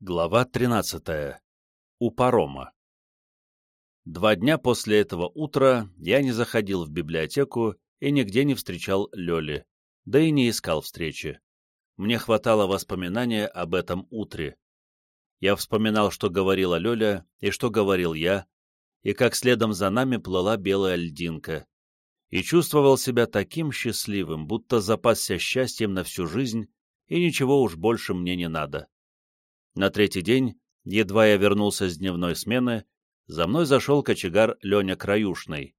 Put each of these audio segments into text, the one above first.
Глава 13. У парома. Два дня после этого утра я не заходил в библиотеку и нигде не встречал Лёли, да и не искал встречи. Мне хватало воспоминания об этом утре. Я вспоминал, что говорила Лёля и что говорил я, и как следом за нами плыла белая льдинка, и чувствовал себя таким счастливым, будто запасся счастьем на всю жизнь, и ничего уж больше мне не надо. На третий день, едва я вернулся с дневной смены, за мной зашел кочегар Леня Краюшный.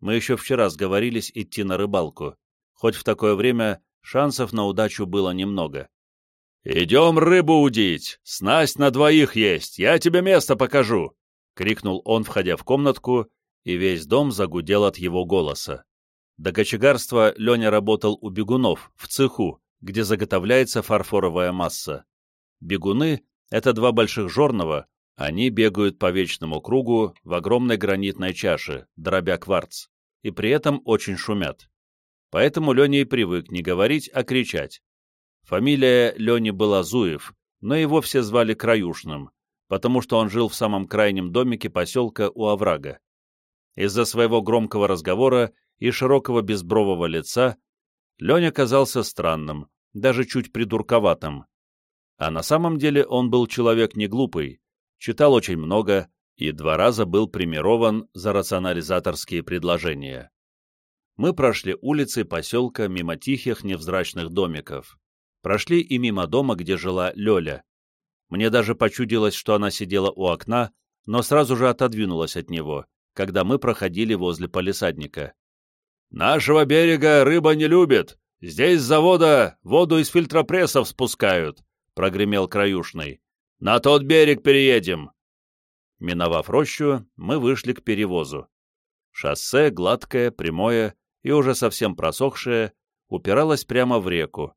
Мы еще вчера сговорились идти на рыбалку, хоть в такое время шансов на удачу было немного. «Идем рыбу удить! Снасть на двоих есть! Я тебе место покажу!» — крикнул он, входя в комнатку, и весь дом загудел от его голоса. До кочегарства Леня работал у бегунов, в цеху, где заготовляется фарфоровая масса. Бегуны это два больших жорного, они бегают по вечному кругу в огромной гранитной чаше, дробя кварц, и при этом очень шумят. Поэтому Леня и привык не говорить, а кричать. Фамилия Лени была Зуев, но его все звали Краюшным, потому что он жил в самом крайнем домике поселка у оврага. Из-за своего громкого разговора и широкого безбрового лица Леня казался странным, даже чуть придурковатым, а на самом деле он был человек не глупый, читал очень много и два раза был примирован за рационализаторские предложения. Мы прошли улицы поселка мимо тихих невзрачных домиков. Прошли и мимо дома, где жила Лёля. Мне даже почудилось, что она сидела у окна, но сразу же отодвинулась от него, когда мы проходили возле полисадника. «Нашего берега рыба не любит. Здесь с завода воду из фильтропрессов спускают прогремел Краюшный. «На тот берег переедем!» Миновав рощу, мы вышли к перевозу. Шоссе, гладкое, прямое и уже совсем просохшее, упиралось прямо в реку,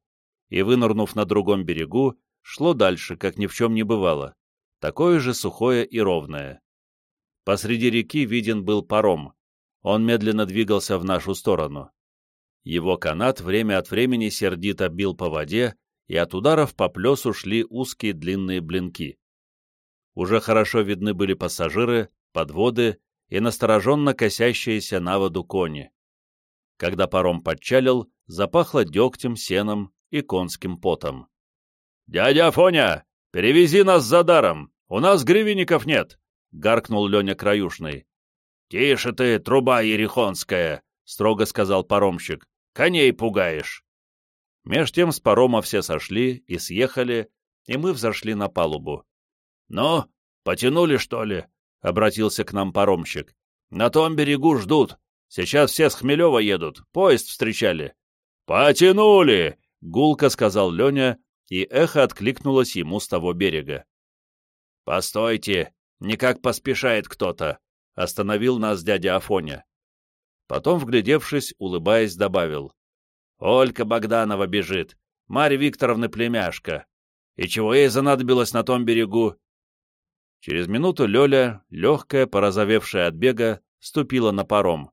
и, вынырнув на другом берегу, шло дальше, как ни в чем не бывало, такое же сухое и ровное. Посреди реки виден был паром, он медленно двигался в нашу сторону. Его канат время от времени сердито бил по воде, и от ударов по плесу шли узкие длинные блинки. Уже хорошо видны были пассажиры, подводы и настороженно косящиеся на воду кони. Когда паром подчалил, запахло дегтем, сеном и конским потом. «Дядя Афоня, перевези нас за даром! У нас гривенников нет!» — гаркнул Леня Краюшный. «Тише ты, труба ерехонская!» — строго сказал паромщик. «Коней пугаешь!» Меж тем с парома все сошли и съехали, и мы взошли на палубу. «Ну, потянули, что ли?» — обратился к нам паромщик. «На том берегу ждут. Сейчас все с Хмелева едут. Поезд встречали». «Потянули!» — гулко сказал Леня, и эхо откликнулось ему с того берега. «Постойте, никак поспешает кто-то», — остановил нас дядя Афоня. Потом, вглядевшись, улыбаясь, добавил. Олька Богданова бежит, Марья Викторовна племяшка. И чего ей занадобилось на том берегу? Через минуту Лёля, легкая, порозовевшая от бега, ступила на паром.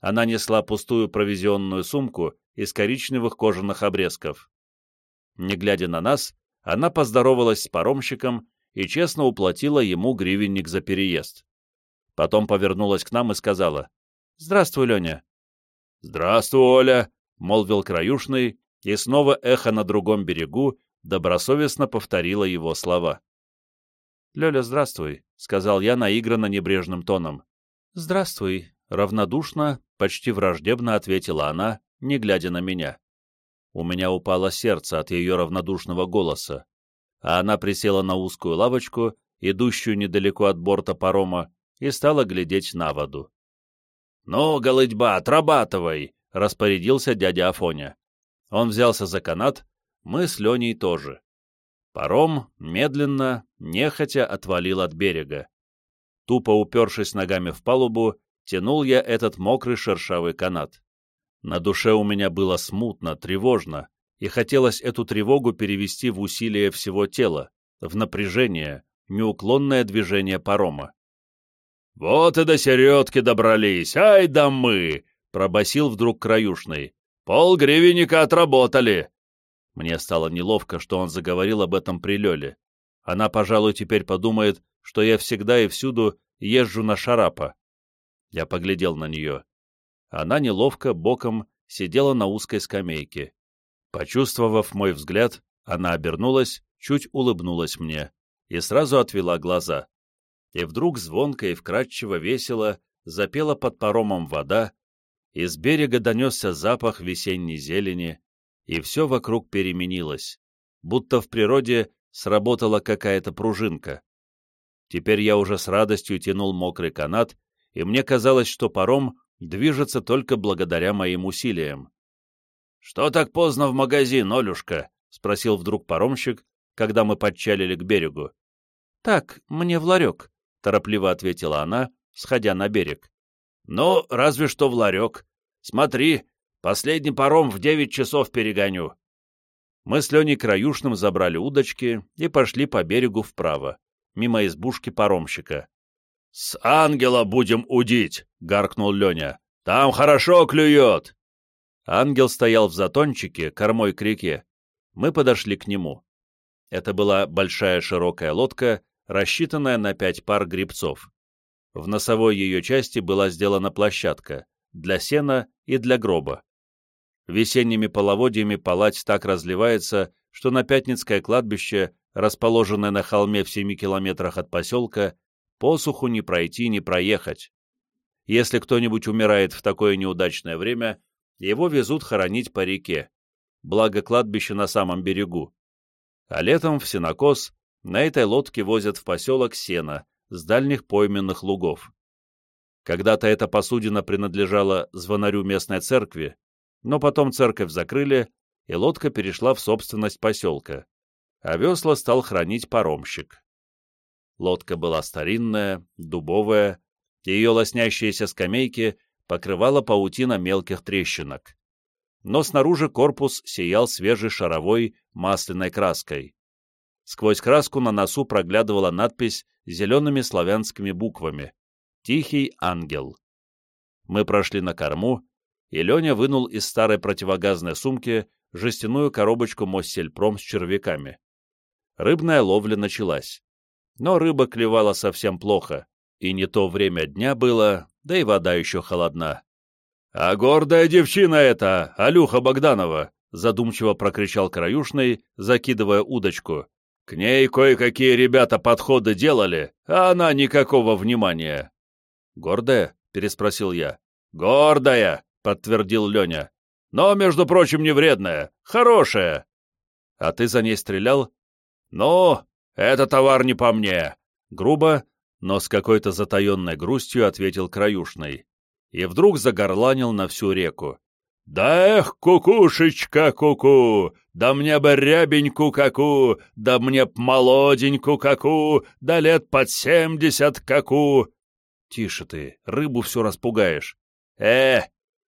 Она несла пустую провизионную сумку из коричневых кожаных обрезков. Не глядя на нас, она поздоровалась с паромщиком и честно уплатила ему гривенник за переезд. Потом повернулась к нам и сказала, «Здравствуй, Леня». «Здравствуй, Оля», — молвил Краюшный, и снова эхо на другом берегу добросовестно повторило его слова. «Лёля, здравствуй», — сказал я наигранно небрежным тоном. «Здравствуй», — равнодушно, почти враждебно ответила она, не глядя на меня. У меня упало сердце от ее равнодушного голоса, а она присела на узкую лавочку, идущую недалеко от борта парома, и стала глядеть на воду. «Ну, голытьба, отрабатывай!» — распорядился дядя Афоня. Он взялся за канат, мы с Леней тоже. Паром медленно, нехотя отвалил от берега. Тупо упершись ногами в палубу, тянул я этот мокрый шершавый канат. На душе у меня было смутно, тревожно, и хотелось эту тревогу перевести в усилие всего тела, в напряжение, неуклонное движение парома. «Вот и до середки добрались, ай да мы!» — пробасил вдруг краюшный. «Пол гривенника отработали!» Мне стало неловко, что он заговорил об этом при Лёле. Она, пожалуй, теперь подумает, что я всегда и всюду езжу на шарапа. Я поглядел на нее. Она неловко, боком, сидела на узкой скамейке. Почувствовав мой взгляд, она обернулась, чуть улыбнулась мне и сразу отвела глаза. И вдруг звонко и вкрадчиво весело запела под паромом вода, из берега донесся запах весенней зелени, и все вокруг переменилось, будто в природе сработала какая-то пружинка. Теперь я уже с радостью тянул мокрый канат, и мне казалось, что паром движется только благодаря моим усилиям. «Что так поздно в магазин, Олюшка?» — спросил вдруг паромщик, когда мы подчалили к берегу. «Так, мне в ларек», — торопливо ответила она, сходя на берег. «Ну, разве что в ларек. Смотри, последний паром в девять часов перегоню». Мы с Леней Краюшным забрали удочки и пошли по берегу вправо, мимо избушки паромщика. «С ангела будем удить!» — гаркнул Леня. «Там хорошо клюет!» Ангел стоял в затончике, кормой к реке. Мы подошли к нему. Это была большая широкая лодка, рассчитанная на пять пар грибцов. В носовой ее части была сделана площадка для сена и для гроба. Весенними половодьями палать так разливается, что на Пятницкое кладбище, расположенное на холме в семи километрах от поселка, посуху не пройти, не проехать. Если кто-нибудь умирает в такое неудачное время, его везут хоронить по реке, благо кладбище на самом берегу. А летом в сенокос на этой лодке возят в поселок сено с дальних пойменных лугов. Когда-то эта посудина принадлежала звонарю местной церкви, но потом церковь закрыли, и лодка перешла в собственность поселка, а весла стал хранить паромщик. Лодка была старинная, дубовая, ее лоснящиеся скамейки покрывала паутина мелких трещинок. Но снаружи корпус сиял свежей шаровой масляной краской. Сквозь краску на носу проглядывала надпись зелеными славянскими буквами «Тихий ангел». Мы прошли на корму, и Леня вынул из старой противогазной сумки жестяную коробочку Моссельпром с червяками. Рыбная ловля началась. Но рыба клевала совсем плохо, и не то время дня было, да и вода еще холодна. «А гордая девчина эта, Алюха Богданова!» — задумчиво прокричал Краюшный, закидывая удочку. «К ней кое-какие ребята подходы делали, а она никакого внимания». «Гордая?» — переспросил я. «Гордая!» — подтвердил Леня. «Но, между прочим, не вредная, хорошая». «А ты за ней стрелял?» «Ну, это товар не по мне!» Грубо, но с какой-то затаенной грустью ответил Краюшный. И вдруг загорланил на всю реку. «Да эх, кукушечка куку, да мне бы рябеньку каку, да мне б молоденьку каку, да лет под семьдесят каку!» «Тише ты, рыбу все распугаешь». «Э,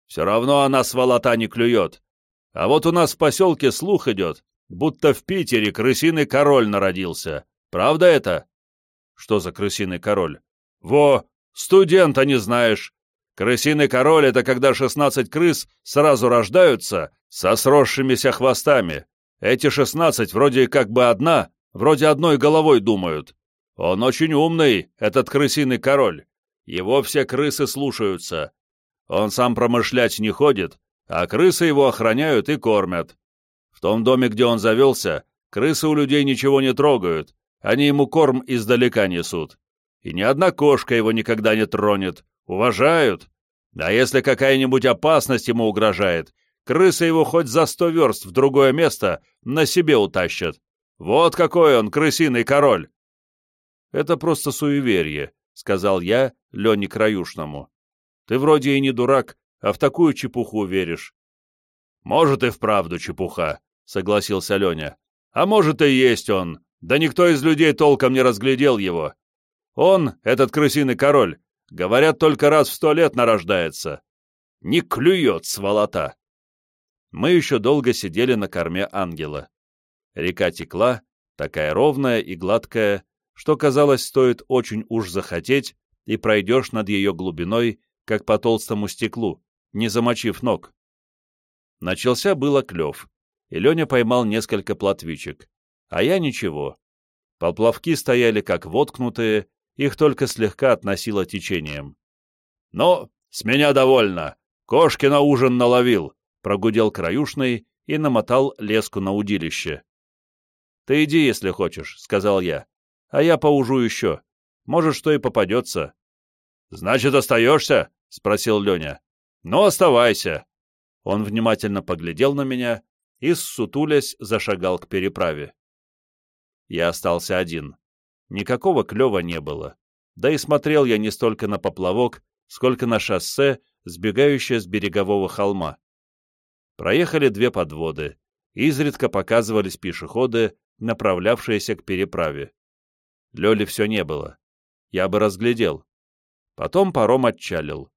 все равно она сволота не клюет. А вот у нас в поселке слух идет, будто в Питере крысиный король народился. Правда это?» Что за крысиный король? Во, студента не знаешь. Крысиный король — это когда шестнадцать крыс сразу рождаются со сросшимися хвостами. Эти шестнадцать вроде как бы одна, вроде одной головой думают. Он очень умный, этот крысиный король. Его все крысы слушаются. Он сам промышлять не ходит, а крысы его охраняют и кормят. В том доме, где он завелся, крысы у людей ничего не трогают, они ему корм издалека несут. И ни одна кошка его никогда не тронет. Уважают. А если какая-нибудь опасность ему угрожает, крысы его хоть за сто верст в другое место на себе утащат. Вот какой он, крысиный король!» «Это просто суеверие», — сказал я Лене Краюшному. «Ты вроде и не дурак, а в такую чепуху веришь». «Может, и вправду чепуха», — согласился Леня. «А может, и есть он, да никто из людей толком не разглядел его. Он, этот крысиный король, говорят, только раз в сто лет нарождается. Не клюет, сволота. Мы еще долго сидели на корме ангела. Река текла, такая ровная и гладкая, что, казалось, стоит очень уж захотеть, и пройдешь над ее глубиной, как по толстому стеклу, не замочив ног. Начался было клев, и Леня поймал несколько плотвичек. А я ничего. Поплавки стояли как воткнутые, их только слегка относило течением. «Ну, с меня довольно. Кошки на ужин наловил», — прогудел краюшный и намотал леску на удилище. «Ты иди, если хочешь», — сказал я. «А я поужу еще. Может, что и попадется». «Значит, остаешься?» — спросил Леня. «Ну, оставайся». Он внимательно поглядел на меня и, ссутулясь, зашагал к переправе. Я остался один. Никакого клёва не было. Да и смотрел я не столько на поплавок, сколько на шоссе, сбегающее с берегового холма. Проехали две подводы. Изредка показывались пешеходы, направлявшиеся к переправе. Лёли все не было. Я бы разглядел. Потом паром отчалил.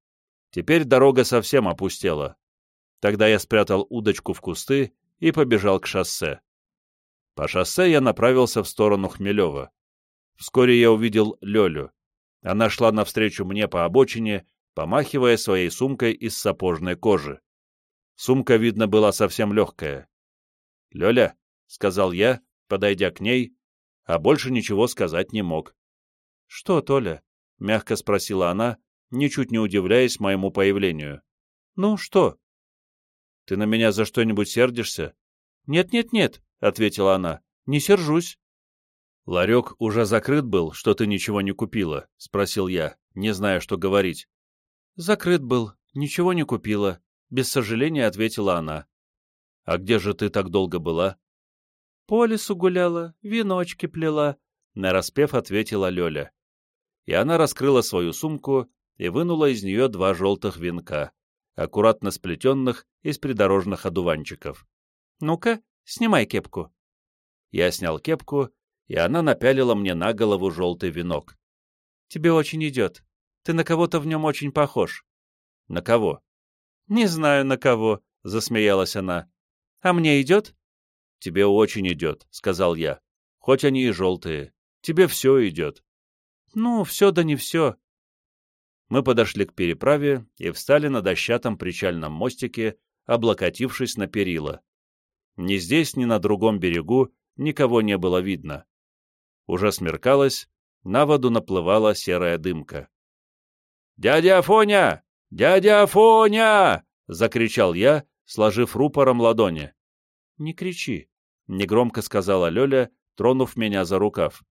Теперь дорога совсем опустела. Тогда я спрятал удочку в кусты и побежал к шоссе. По шоссе я направился в сторону Хмелева. Вскоре я увидел Лёлю. Она шла навстречу мне по обочине, помахивая своей сумкой из сапожной кожи. Сумка, видно, была совсем легкая. «Лёля», — сказал я, подойдя к ней, а больше ничего сказать не мог. «Что, Толя?» — мягко спросила она, ничуть не удивляясь моему появлению. «Ну, что?» «Ты на меня за что-нибудь сердишься?» «Нет-нет-нет», — ответила она, — «не сержусь». «Ларек уже закрыт был, что ты ничего не купила?» — спросил я, не зная, что говорить. «Закрыт был, ничего не купила», — без сожаления ответила она. «А где же ты так долго была?» «По лесу гуляла, веночки плела», — нараспев ответила Лёля. И она раскрыла свою сумку и вынула из нее два желтых венка, аккуратно сплетенных из придорожных одуванчиков. «Ну-ка, снимай кепку». Я снял кепку и она напялила мне на голову желтый венок. «Тебе очень идет. Ты на кого-то в нем очень похож». «На кого?» «Не знаю, на кого», — засмеялась она. «А мне идет?» «Тебе очень идет», — сказал я. «Хоть они и желтые. Тебе все идет». «Ну, все да не все». Мы подошли к переправе и встали на дощатом причальном мостике, облокотившись на перила. Ни здесь, ни на другом берегу никого не было видно. Уже смеркалось, на воду наплывала серая дымка. «Дядя Афоня! Дядя Афоня!» — закричал я, сложив рупором ладони. «Не кричи», — негромко сказала Лёля, тронув меня за рукав.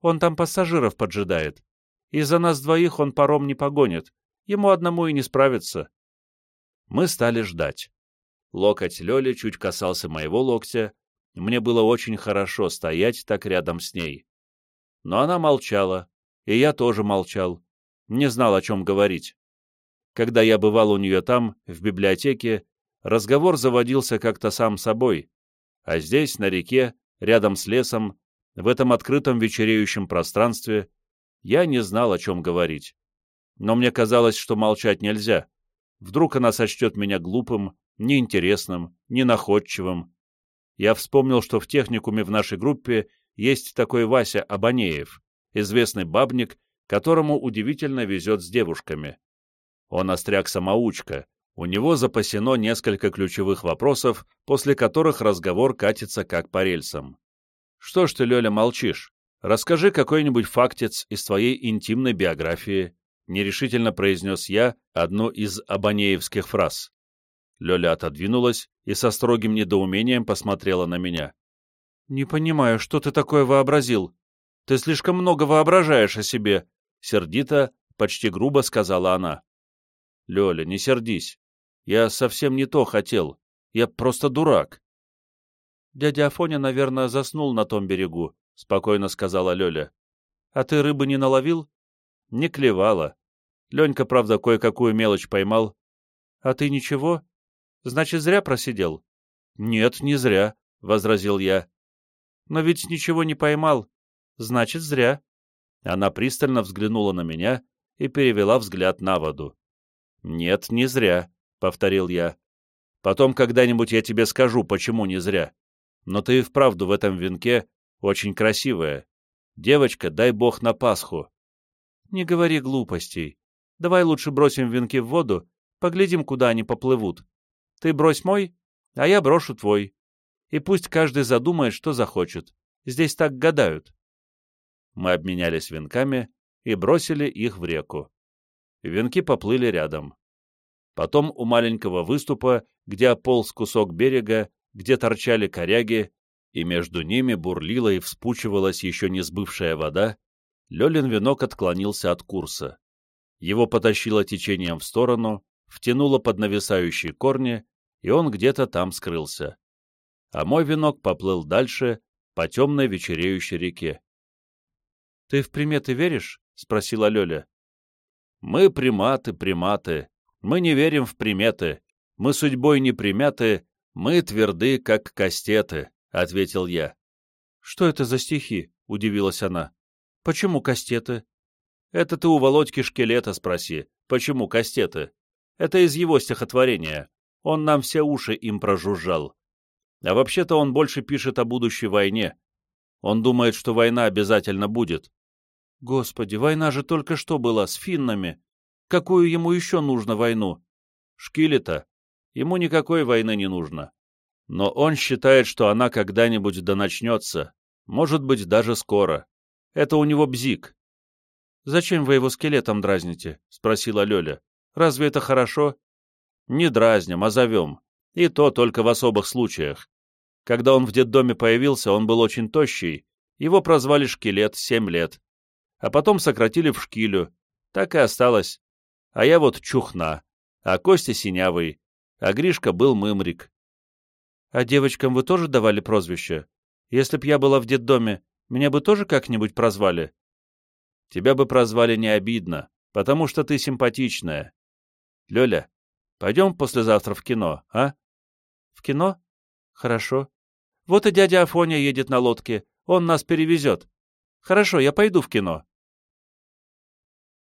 «Он там пассажиров поджидает. Из-за нас двоих он паром не погонит. Ему одному и не справиться». Мы стали ждать. Локоть Лёли чуть касался моего локтя, мне было очень хорошо стоять так рядом с ней. Но она молчала, и я тоже молчал, не знал, о чем говорить. Когда я бывал у нее там, в библиотеке, разговор заводился как-то сам собой, а здесь, на реке, рядом с лесом, в этом открытом вечереющем пространстве, я не знал, о чем говорить. Но мне казалось, что молчать нельзя. Вдруг она сочтет меня глупым, неинтересным, ненаходчивым, я вспомнил, что в техникуме в нашей группе есть такой Вася Абанеев, известный бабник, которому удивительно везет с девушками. Он остряк-самоучка, у него запасено несколько ключевых вопросов, после которых разговор катится как по рельсам. «Что ж ты, Лёля, молчишь? Расскажи какой-нибудь фактец из твоей интимной биографии», — нерешительно произнес я одну из абанеевских фраз. Лёля отодвинулась и со строгим недоумением посмотрела на меня. «Не понимаю, что ты такое вообразил? Ты слишком много воображаешь о себе», — сердито, почти грубо сказала она. «Лёля, не сердись. Я совсем не то хотел. Я просто дурак». «Дядя Афоня, наверное, заснул на том берегу», — спокойно сказала Лёля. «А ты рыбы не наловил?» «Не клевала. Ленька, правда, кое-какую мелочь поймал». «А ты ничего?» Значит, зря просидел? Нет, не зря, — возразил я. Но ведь ничего не поймал. Значит, зря. Она пристально взглянула на меня и перевела взгляд на воду. Нет, не зря, — повторил я. Потом когда-нибудь я тебе скажу, почему не зря. Но ты и вправду в этом венке очень красивая. Девочка, дай бог на Пасху. Не говори глупостей. Давай лучше бросим венки в воду, поглядим, куда они поплывут. Ты брось мой, а я брошу твой. И пусть каждый задумает, что захочет. Здесь так гадают. Мы обменялись венками и бросили их в реку. Венки поплыли рядом. Потом у маленького выступа, где ополз кусок берега, где торчали коряги, и между ними бурлила и вспучивалась еще не сбывшая вода, Лёлин венок отклонился от курса. Его потащило течением в сторону, втянуло под нависающие корни, и он где-то там скрылся. А мой венок поплыл дальше, по темной вечереющей реке. — Ты в приметы веришь? — спросила Лёля. — Мы приматы, приматы. Мы не верим в приметы. Мы судьбой не примяты, мы тверды, как кастеты, — ответил я. — Что это за стихи? — удивилась она. — Почему кастеты? — Это ты у Володьки Шкелета спроси. Почему кастеты? Это из его стихотворения. Он нам все уши им прожужжал. А вообще-то он больше пишет о будущей войне. Он думает, что война обязательно будет. Господи, война же только что была, с финнами. Какую ему еще нужно войну? Шкилета. Ему никакой войны не нужно. Но он считает, что она когда-нибудь да начнется. Может быть, даже скоро. Это у него бзик. «Зачем вы его скелетом дразните?» — спросила Лёля. «Разве это хорошо?» «Не дразним, а зовем. И то только в особых случаях. Когда он в детдоме появился, он был очень тощий, его прозвали Шкелет семь лет. А потом сократили в Шкилю. Так и осталось. А я вот Чухна, а Костя Синявый, а Гришка был Мымрик. А девочкам вы тоже давали прозвище? Если б я была в детдоме, меня бы тоже как-нибудь прозвали? Тебя бы прозвали не обидно, потому что ты симпатичная. Лёля, пойдем послезавтра в кино, а? В кино? Хорошо. Вот и дядя Афоня едет на лодке, он нас перевезет. Хорошо, я пойду в кино.